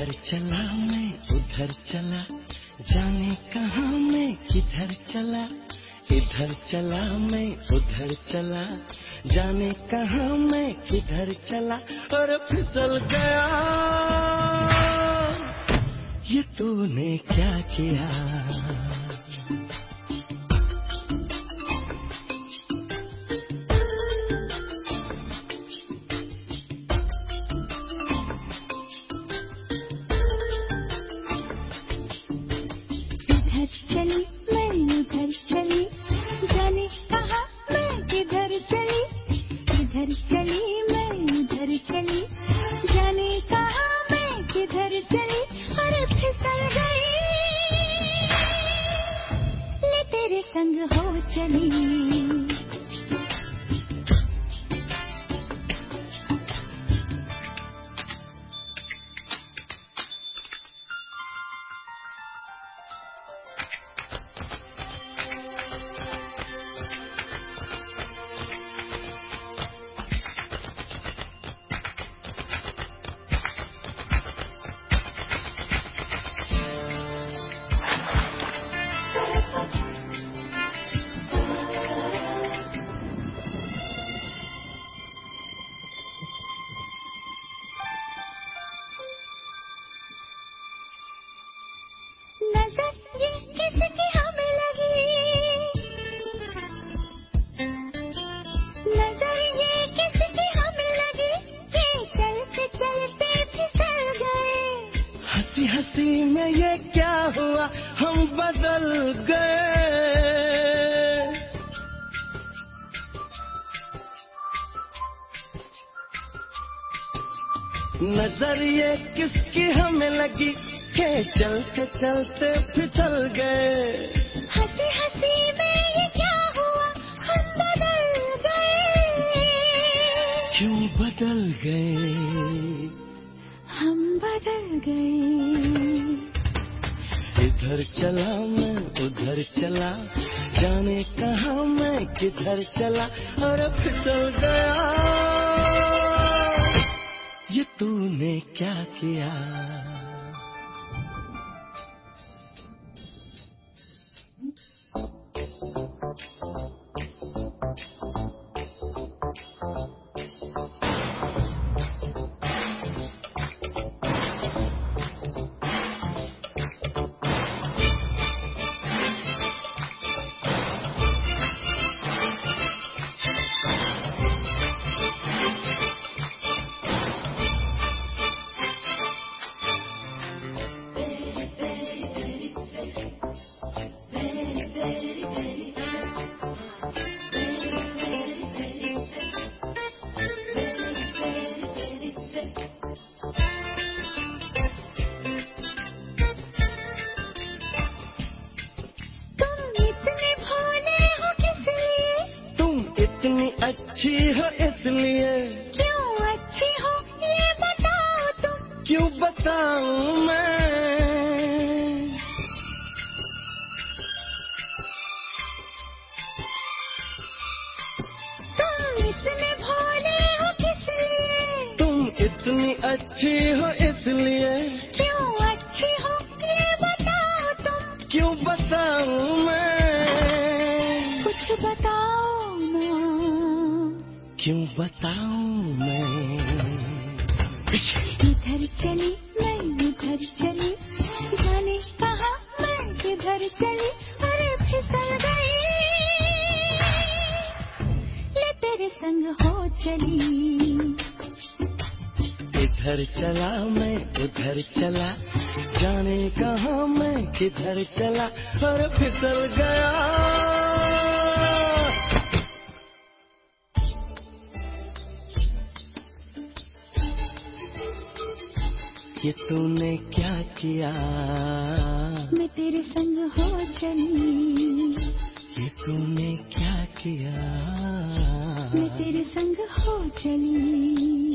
इधर चला मैं, उधर चला। जाने कहा मैं, किधर चला। इधर चला मैं, उधर चला। जाने कहा मैं, किधर चला। और फिसल गया। ये तूने क्या किया? हंस चली नज़र ये किसकी हमें लगी? के चलते चलते गए। हँसी हँसी में ये क्या हुआ? हम बदल गए। क्यों बदल गए। हम बदल गए। इधर चला मैं उधर चला। जाने कहा मैं किधर चला? और फिसल गया। ये तूने क्या किया? अच्छी हो इसलिए। क्यों अच्छी हो ये बताओ तुम। क्यों बताऊँ मैं? तुम इतने भोले हो किस लिए? तुम इतनी अच्छी हो इसलिए। क्यों अच्छी हो ये बताओ तुम। क्यों बताऊँ मैं? कुछ बताओ क्यों बताऊँ मैं? इधर चली मैं उधर चली। जाने कहा मैं किधर चली? अरे फिसल गई। ले तेरे संग हो चली। इधर चला मैं उधर चला। जाने कहा मैं किधर चला? और फिसल गया। ये तूने क्या किया? मैं तेरे संग हो चली। ये तूने क्या किया? मैं तेरे संग हो चली।